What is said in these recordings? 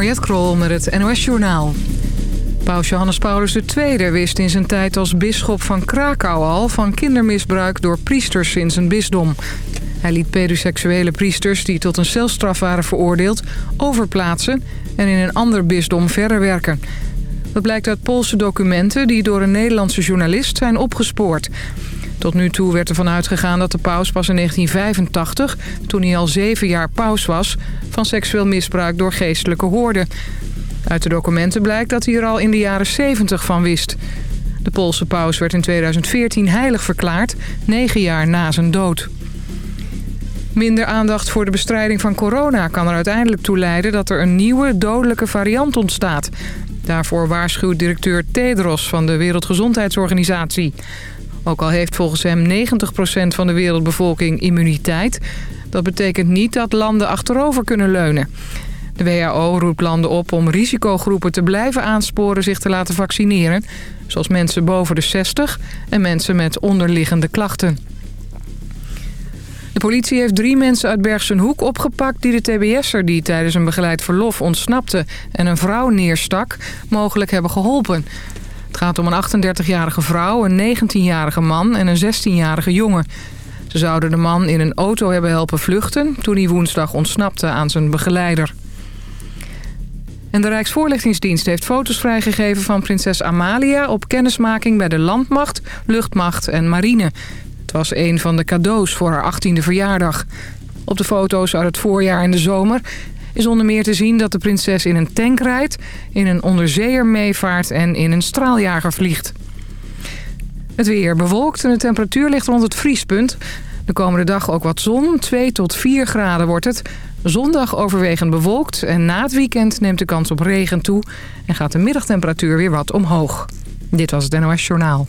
Mariette Krol met het NOS Journaal. Paus Johannes Paulus II wist in zijn tijd als bisschop van Krakau al... van kindermisbruik door priesters in zijn bisdom. Hij liet pedoseksuele priesters die tot een celstraf waren veroordeeld... overplaatsen en in een ander bisdom verder werken. Dat blijkt uit Poolse documenten die door een Nederlandse journalist zijn opgespoord... Tot nu toe werd ervan uitgegaan dat de paus pas in 1985, toen hij al zeven jaar paus was, van seksueel misbruik door geestelijke hoorden. Uit de documenten blijkt dat hij er al in de jaren 70 van wist. De Poolse paus werd in 2014 heilig verklaard, negen jaar na zijn dood. Minder aandacht voor de bestrijding van corona kan er uiteindelijk toe leiden dat er een nieuwe dodelijke variant ontstaat. Daarvoor waarschuwt directeur Tedros van de Wereldgezondheidsorganisatie. Ook al heeft volgens hem 90% van de wereldbevolking immuniteit... dat betekent niet dat landen achterover kunnen leunen. De WHO roept landen op om risicogroepen te blijven aansporen zich te laten vaccineren... zoals mensen boven de 60 en mensen met onderliggende klachten. De politie heeft drie mensen uit Bergsenhoek opgepakt... die de tbs'er die tijdens een begeleid verlof ontsnapte en een vrouw neerstak... mogelijk hebben geholpen. Het gaat om een 38-jarige vrouw, een 19-jarige man en een 16-jarige jongen. Ze zouden de man in een auto hebben helpen vluchten... toen hij woensdag ontsnapte aan zijn begeleider. En de Rijksvoorlichtingsdienst heeft foto's vrijgegeven van prinses Amalia... op kennismaking bij de Landmacht, Luchtmacht en Marine. Het was een van de cadeaus voor haar 18e verjaardag. Op de foto's uit het voorjaar en de zomer is onder meer te zien dat de prinses in een tank rijdt... in een onderzeeër meevaart en in een straaljager vliegt. Het weer bewolkt en de temperatuur ligt rond het vriespunt. De komende dag ook wat zon, 2 tot 4 graden wordt het. Zondag overwegend bewolkt en na het weekend neemt de kans op regen toe... en gaat de middagtemperatuur weer wat omhoog. Dit was het NOS Journaal.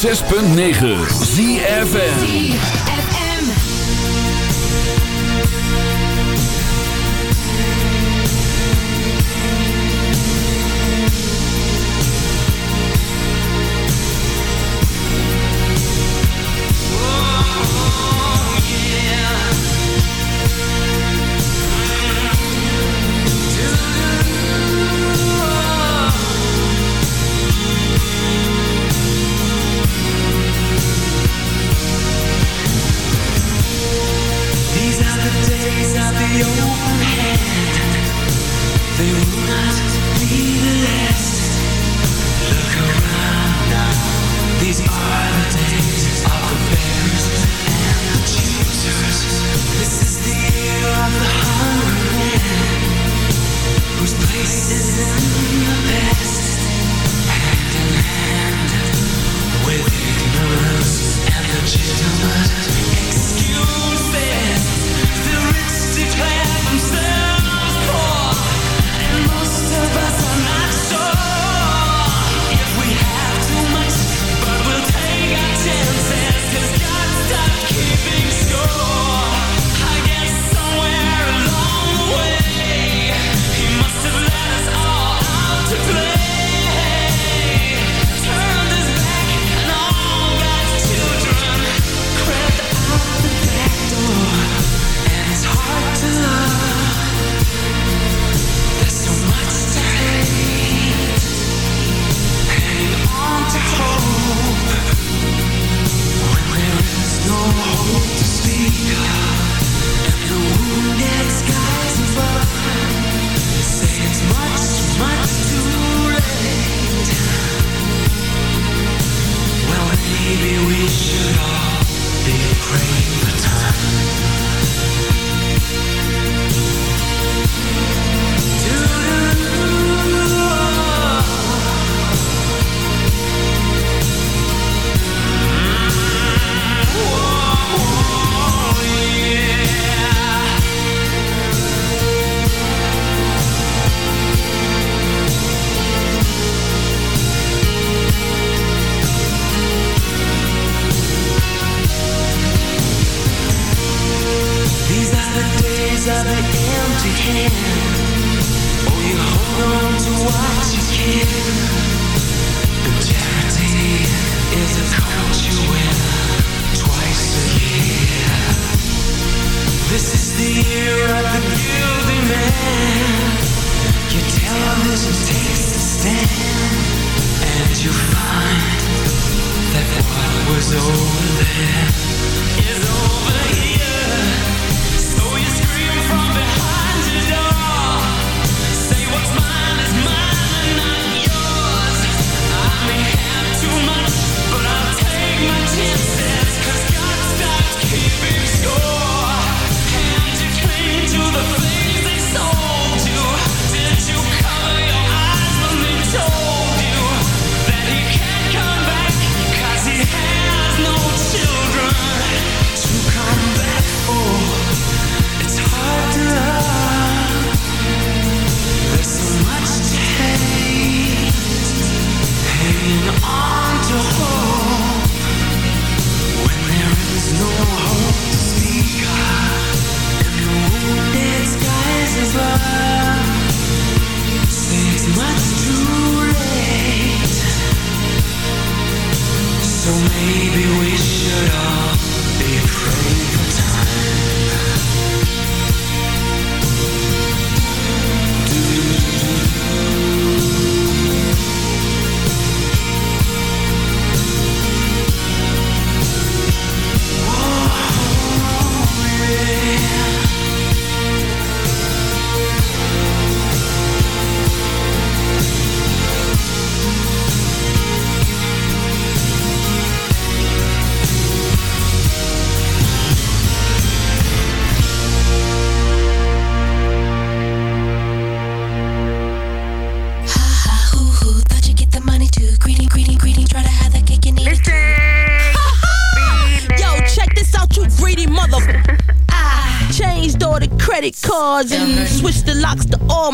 106.9 ZFN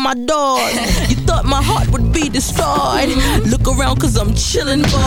my doors. You thought my heart would be destroyed. Look around cause I'm chillin', boy.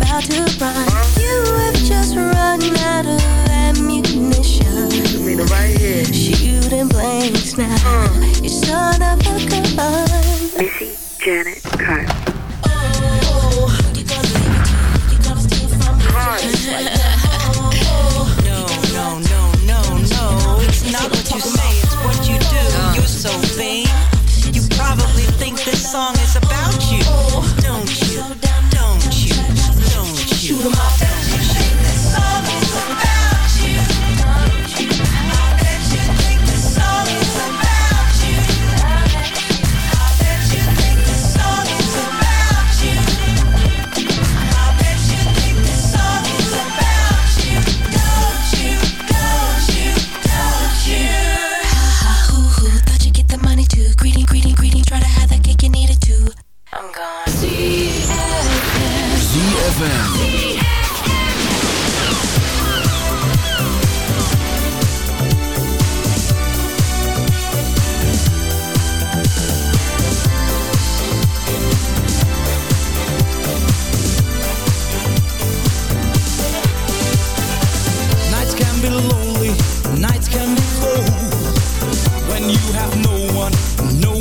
to run. You have just run out of ammunition. Shooting blanks now. Uh. You son of a gun. Missy Janet Carter.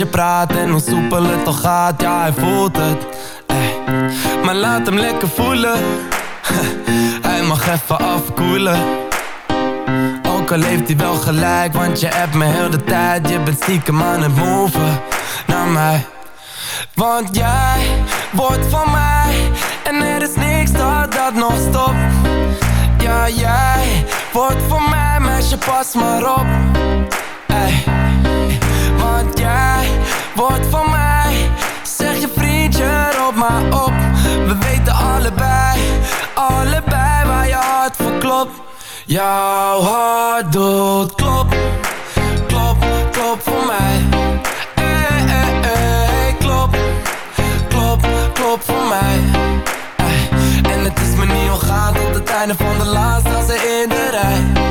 Je praat En hoe soepel het toch gaat, ja hij voelt het Maar laat hem lekker voelen. Hij mag even afkoelen. Ook al heeft hij wel gelijk Want je hebt me heel de tijd. Je bent stiekem aan het moven Naar mij. Want jij wordt van mij En er is niks dat dat nog stopt. Ja, jij wordt van mij Meisje, pas maar op wordt van mij Zeg je vriendje, roep maar op. We weten allebei, allebei waar je hart voor klopt. Jouw hart doet klop, klop, klop voor mij. Ey, ey, ey, klop, klop, klop voor mij. En het is me niet ongaan tot het einde van de laatste als in de rij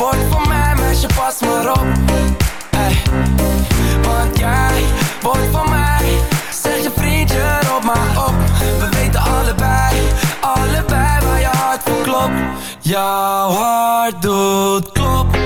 wordt van mij, meisje, pas maar op. Ey. Want jij wordt van mij. Zeg je vriendje, roep maar op. We weten allebei, allebei waar je hart voor klopt. Jouw hart doet klop,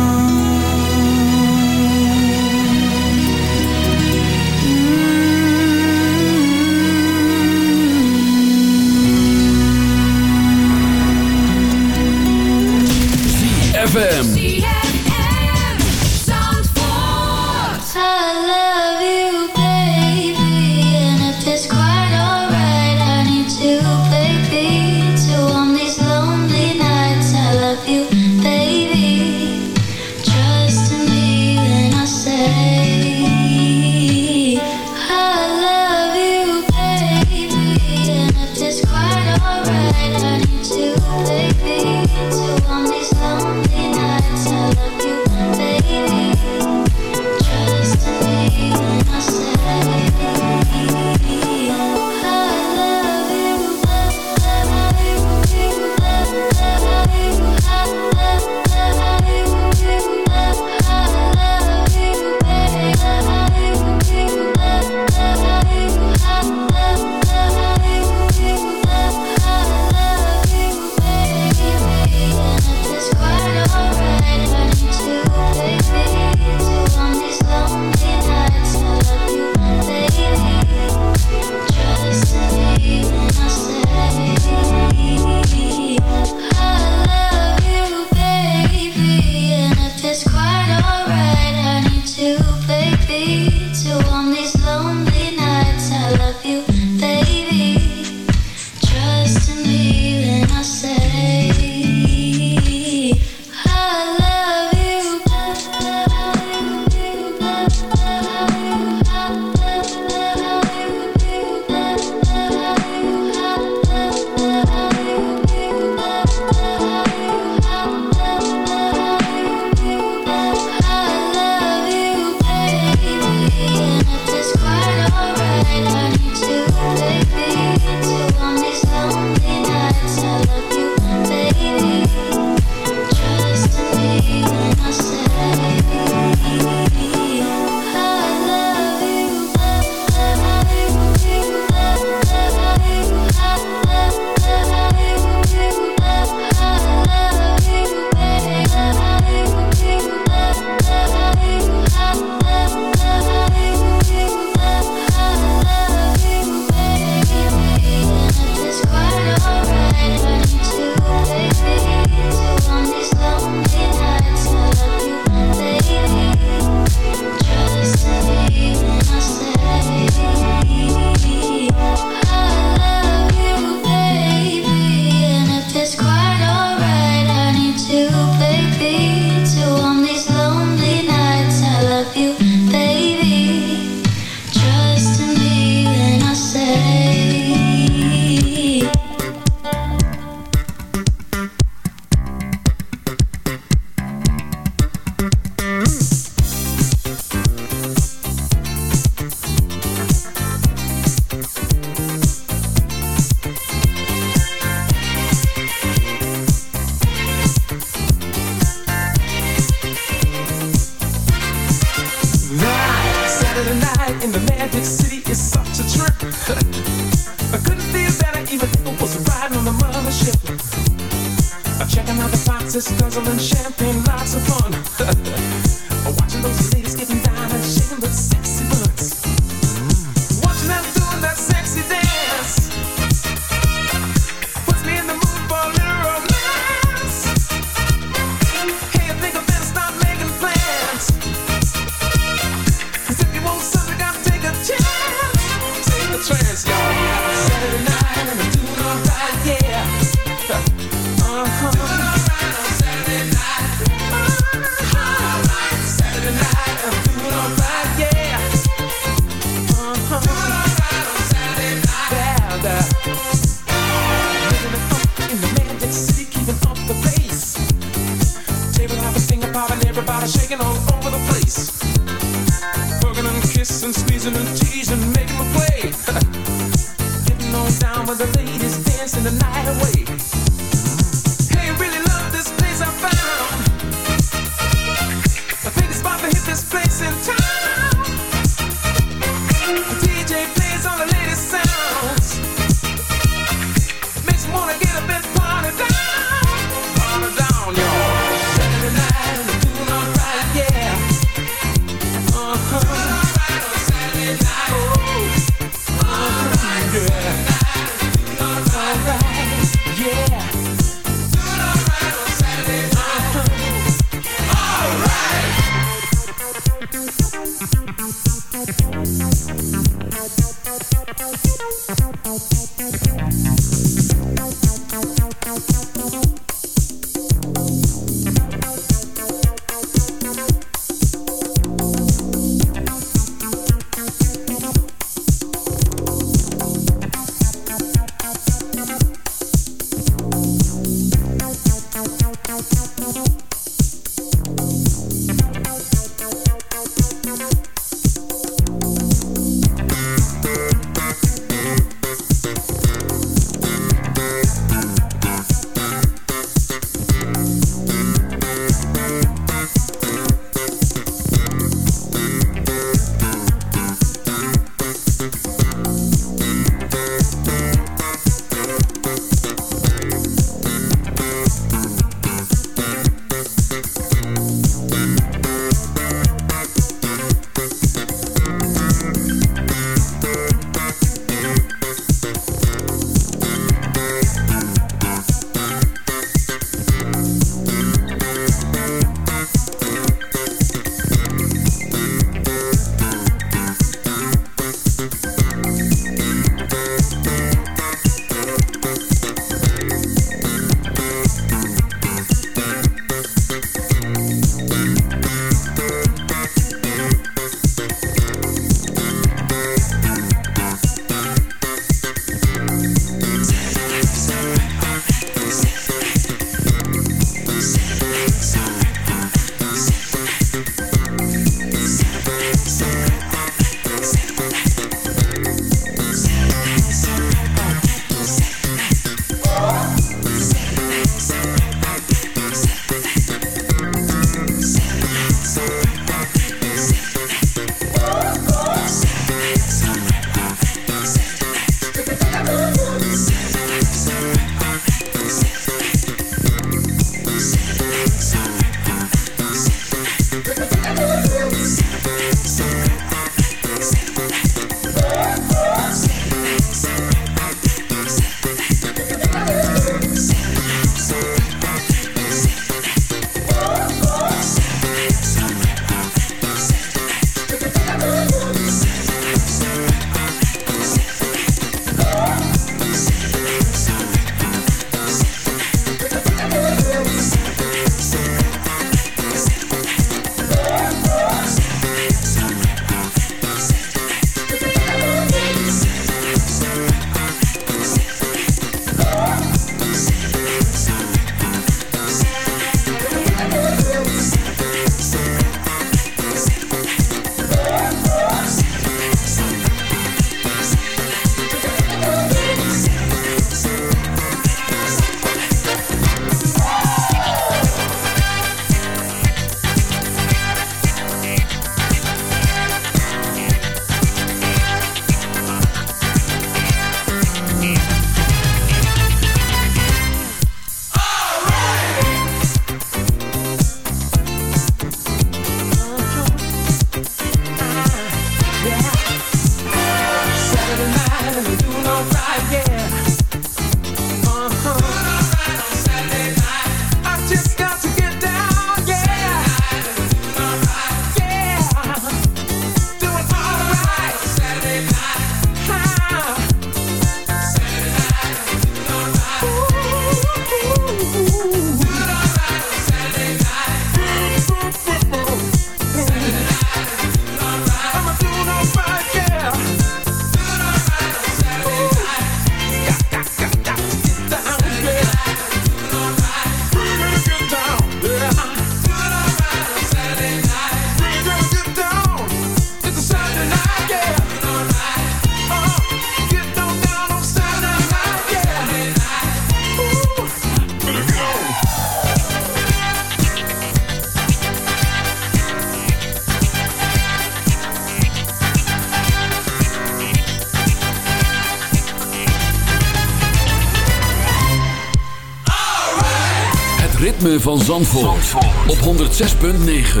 van Zandvoort, op 106.9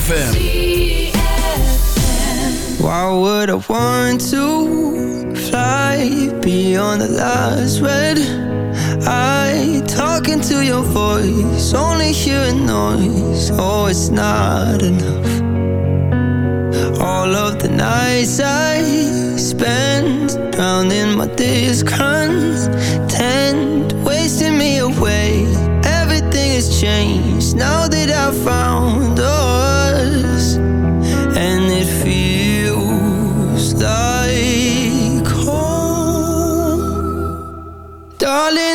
FM Why would I want to fly beyond the last red I talking to your voice, only hearing noise. Oh, it's not enough. All of the nights I spend drowning my days gone now that I found us, and it feels like home, darling.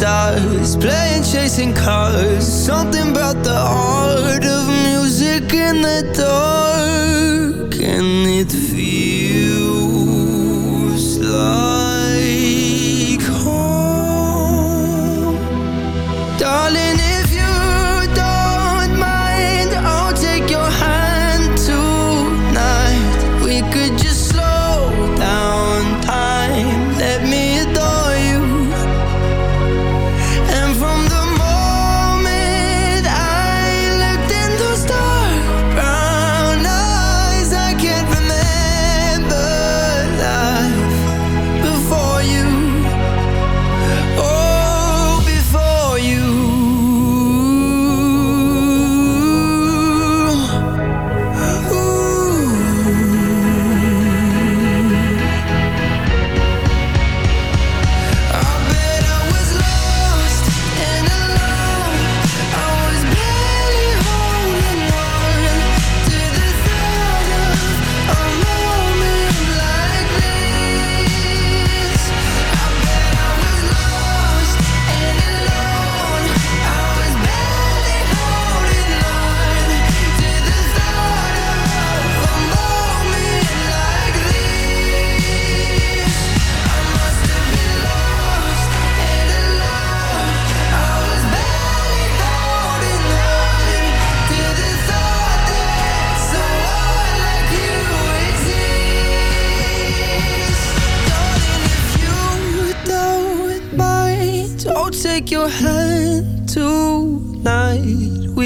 stars, playing chasing cars. Something about the art of music in the dark.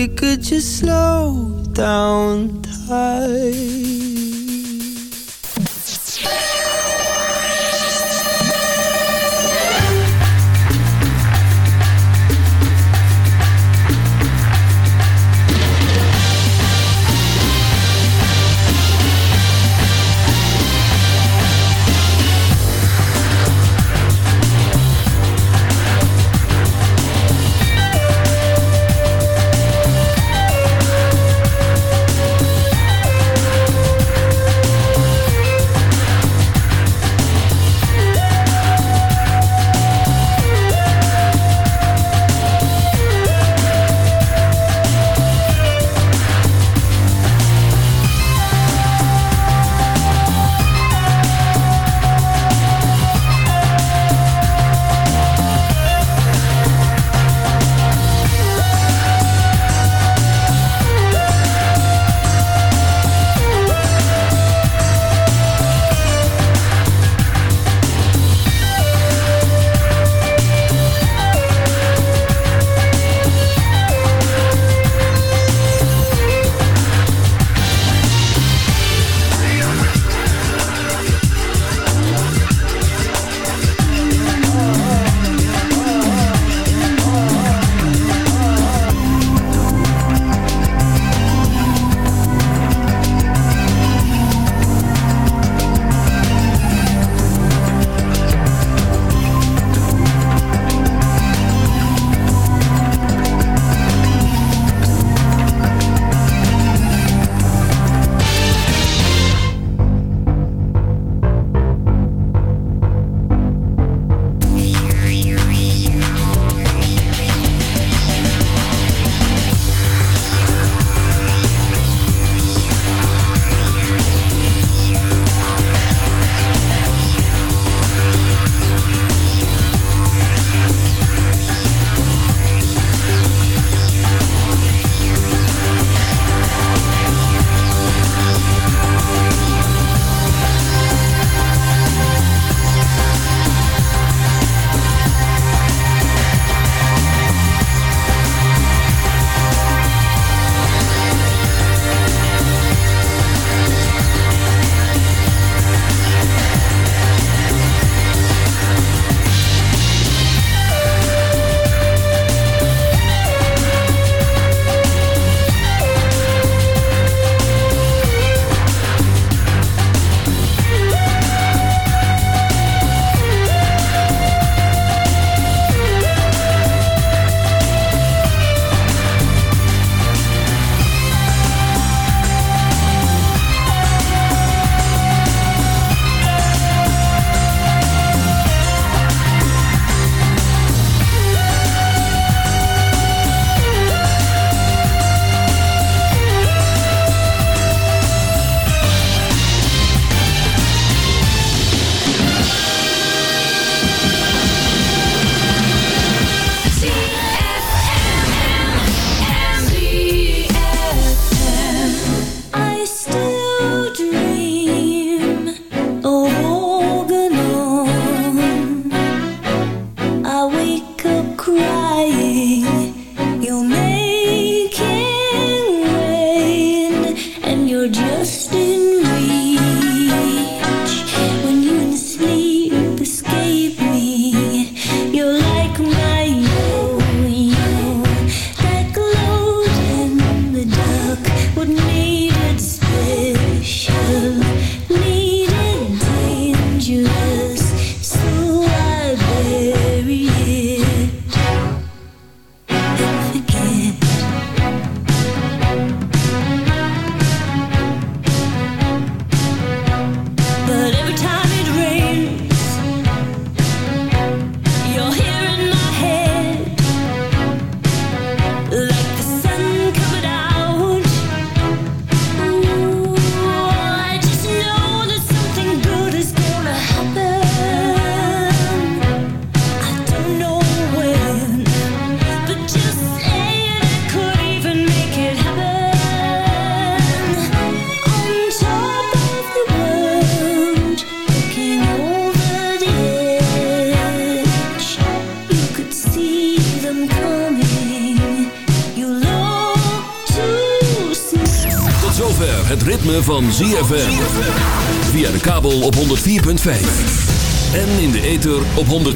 we could just slow down time.